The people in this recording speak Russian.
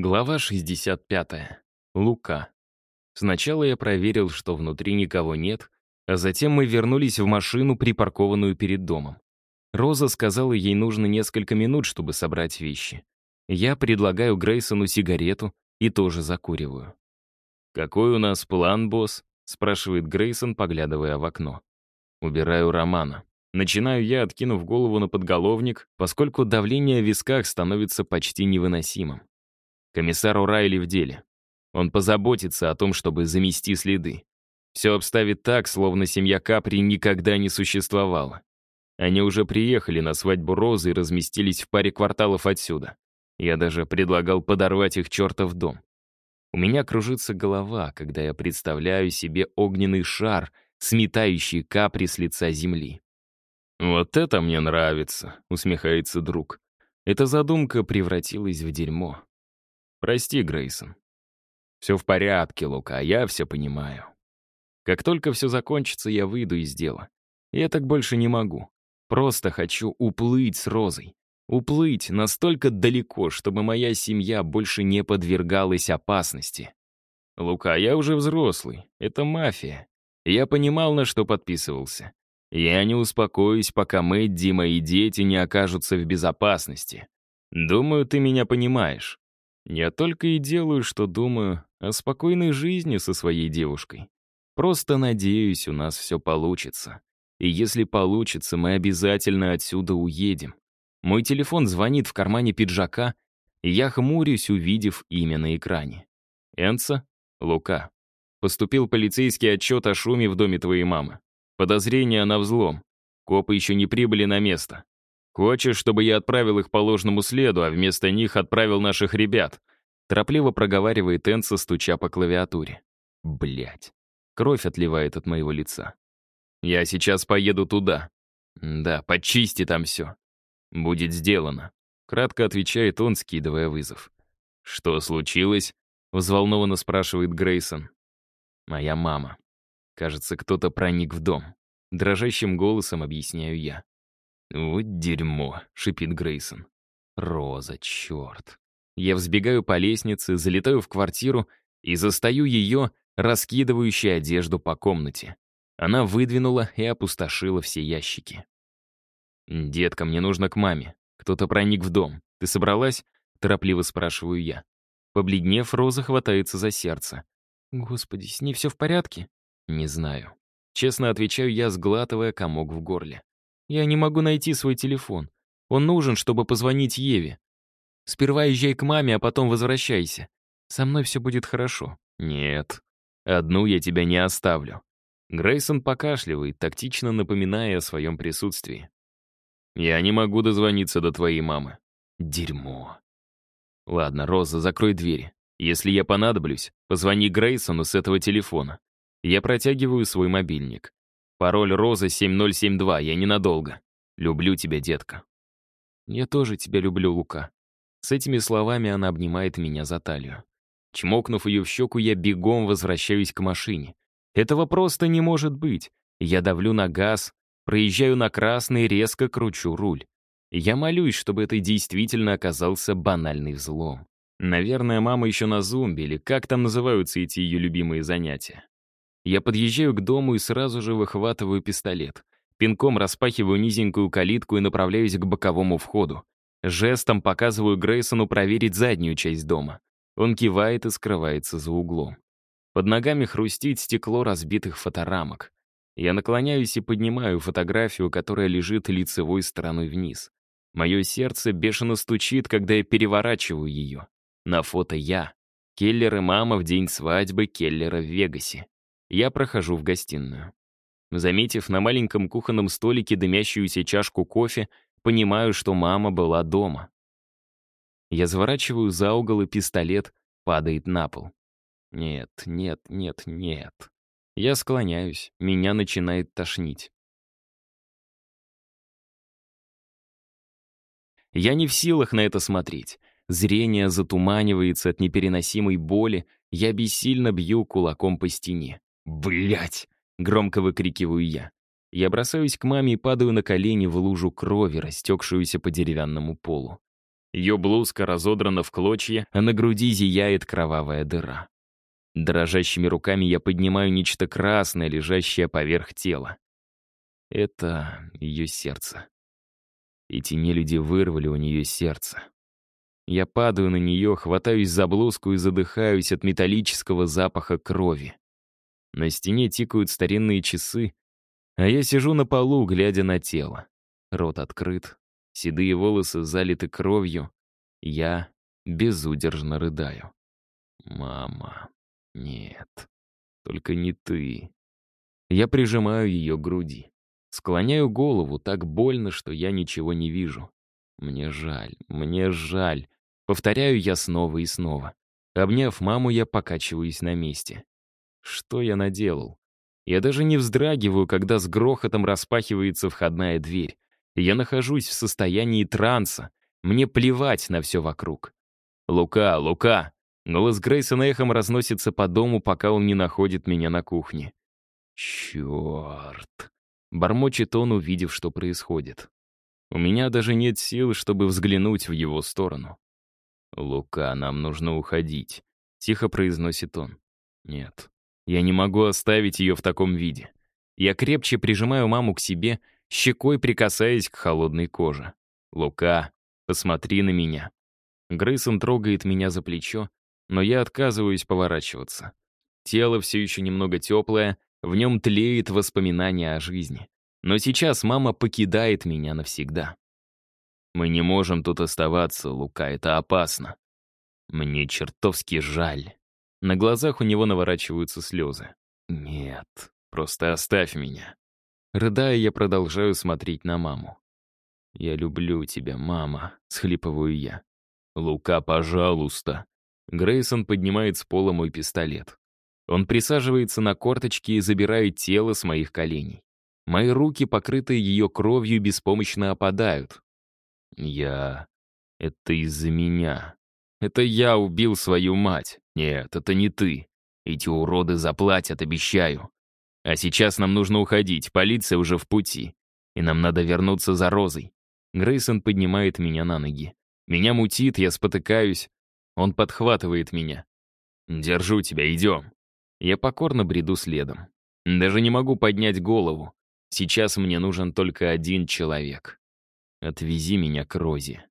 Глава 65. Лука. Сначала я проверил, что внутри никого нет, а затем мы вернулись в машину, припаркованную перед домом. Роза сказала, ей нужно несколько минут, чтобы собрать вещи. Я предлагаю Грейсону сигарету и тоже закуриваю. «Какой у нас план, босс?» — спрашивает Грейсон, поглядывая в окно. Убираю Романа. Начинаю я, откинув голову на подголовник, поскольку давление в висках становится почти невыносимым. Комиссар Урайли в деле. Он позаботится о том, чтобы замести следы. Все обставит так, словно семья Капри никогда не существовала. Они уже приехали на свадьбу Розы и разместились в паре кварталов отсюда. Я даже предлагал подорвать их чертов дом. У меня кружится голова, когда я представляю себе огненный шар, сметающий Капри с лица земли. «Вот это мне нравится», — усмехается друг. Эта задумка превратилась в дерьмо. Прости, Грейсон. Все в порядке, Лука, я все понимаю. Как только все закончится, я выйду из дела. Я так больше не могу. Просто хочу уплыть с Розой. Уплыть настолько далеко, чтобы моя семья больше не подвергалась опасности. Лука, я уже взрослый. Это мафия. Я понимал, на что подписывался. Я не успокоюсь, пока Дима и дети не окажутся в безопасности. Думаю, ты меня понимаешь. Я только и делаю, что думаю о спокойной жизни со своей девушкой. Просто надеюсь, у нас все получится. И если получится, мы обязательно отсюда уедем. Мой телефон звонит в кармане пиджака, и я хмурюсь, увидев имя на экране. Энца? Лука. Поступил полицейский отчет о шуме в доме твоей мамы. Подозрение на взлом. Копы еще не прибыли на место. Хочешь, чтобы я отправил их по ложному следу, а вместо них отправил наших ребят?» Торопливо проговаривает Энса, стуча по клавиатуре. Блять. Кровь отливает от моего лица. «Я сейчас поеду туда. Да, почисти там все. Будет сделано», — кратко отвечает он, скидывая вызов. «Что случилось?» — взволнованно спрашивает Грейсон. «Моя мама. Кажется, кто-то проник в дом». Дрожащим голосом объясняю я. «Вот дерьмо», — шипит Грейсон. «Роза, черт». Я взбегаю по лестнице, залетаю в квартиру и застаю ее, раскидывающей одежду по комнате. Она выдвинула и опустошила все ящики. «Детка, мне нужно к маме. Кто-то проник в дом. Ты собралась?» — торопливо спрашиваю я. Побледнев, Роза хватается за сердце. «Господи, с ней все в порядке?» «Не знаю». Честно отвечаю я, сглатывая комок в горле. Я не могу найти свой телефон. Он нужен, чтобы позвонить Еве. Сперва езжай к маме, а потом возвращайся. Со мной все будет хорошо. Нет, одну я тебя не оставлю. Грейсон покашливает, тактично напоминая о своем присутствии. Я не могу дозвониться до твоей мамы. Дерьмо. Ладно, Роза, закрой двери. Если я понадоблюсь, позвони Грейсону с этого телефона. Я протягиваю свой мобильник. Пароль Роза 7072, я ненадолго. Люблю тебя, детка. Я тоже тебя люблю, Лука. С этими словами она обнимает меня за талию. Чмокнув ее в щеку, я бегом возвращаюсь к машине. Этого просто не может быть. Я давлю на газ, проезжаю на красный, резко кручу руль. Я молюсь, чтобы это действительно оказался банальный взлом. Наверное, мама еще на зумби, или как там называются эти ее любимые занятия. Я подъезжаю к дому и сразу же выхватываю пистолет. Пинком распахиваю низенькую калитку и направляюсь к боковому входу. Жестом показываю Грейсону проверить заднюю часть дома. Он кивает и скрывается за углом. Под ногами хрустит стекло разбитых фоторамок. Я наклоняюсь и поднимаю фотографию, которая лежит лицевой стороной вниз. Мое сердце бешено стучит, когда я переворачиваю ее. На фото я. Келлер и мама в день свадьбы Келлера в Вегасе. Я прохожу в гостиную. Заметив на маленьком кухонном столике дымящуюся чашку кофе, понимаю, что мама была дома. Я заворачиваю за угол, и пистолет падает на пол. Нет, нет, нет, нет. Я склоняюсь, меня начинает тошнить. Я не в силах на это смотреть. Зрение затуманивается от непереносимой боли, я бессильно бью кулаком по стене. Блять! громко выкрикиваю я. Я бросаюсь к маме и падаю на колени в лужу крови, растекшуюся по деревянному полу. Ее блузка разодрана в клочья, а на груди зияет кровавая дыра. Дрожащими руками я поднимаю нечто красное, лежащее поверх тела. Это ее сердце. Эти нелюди вырвали у нее сердце. Я падаю на нее, хватаюсь за блузку и задыхаюсь от металлического запаха крови. На стене тикают старинные часы, а я сижу на полу, глядя на тело. Рот открыт, седые волосы залиты кровью. Я безудержно рыдаю. «Мама, нет, только не ты». Я прижимаю ее к груди. Склоняю голову так больно, что я ничего не вижу. Мне жаль, мне жаль. Повторяю я снова и снова. Обняв маму, я покачиваюсь на месте. Что я наделал? Я даже не вздрагиваю, когда с грохотом распахивается входная дверь. Я нахожусь в состоянии транса. Мне плевать на все вокруг. «Лука, Лука!» Голос Грейсона эхом разносится по дому, пока он не находит меня на кухне. «Черт!» Бормочет он, увидев, что происходит. У меня даже нет сил, чтобы взглянуть в его сторону. «Лука, нам нужно уходить», — тихо произносит он. «Нет, я не могу оставить ее в таком виде. Я крепче прижимаю маму к себе, щекой прикасаясь к холодной коже. «Лука, посмотри на меня». Грейсон трогает меня за плечо, но я отказываюсь поворачиваться. Тело все еще немного теплое, в нем тлеет воспоминание о жизни. Но сейчас мама покидает меня навсегда. Мы не можем тут оставаться, Лука, это опасно. Мне чертовски жаль. На глазах у него наворачиваются слезы. «Нет, просто оставь меня». Рыдая, я продолжаю смотреть на маму. «Я люблю тебя, мама», — схлипываю я. «Лука, пожалуйста». Грейсон поднимает с пола мой пистолет. Он присаживается на корточки и забирает тело с моих коленей. Мои руки, покрытые ее кровью, беспомощно опадают. Я... Это из-за меня. Это я убил свою мать. Нет, это не ты. Эти уроды заплатят, обещаю. А сейчас нам нужно уходить, полиция уже в пути. И нам надо вернуться за Розой. Грейсон поднимает меня на ноги. Меня мутит, я спотыкаюсь. Он подхватывает меня. «Держу тебя, идем». Я покорно бреду следом. Даже не могу поднять голову. Сейчас мне нужен только один человек. Отвези меня к Розе.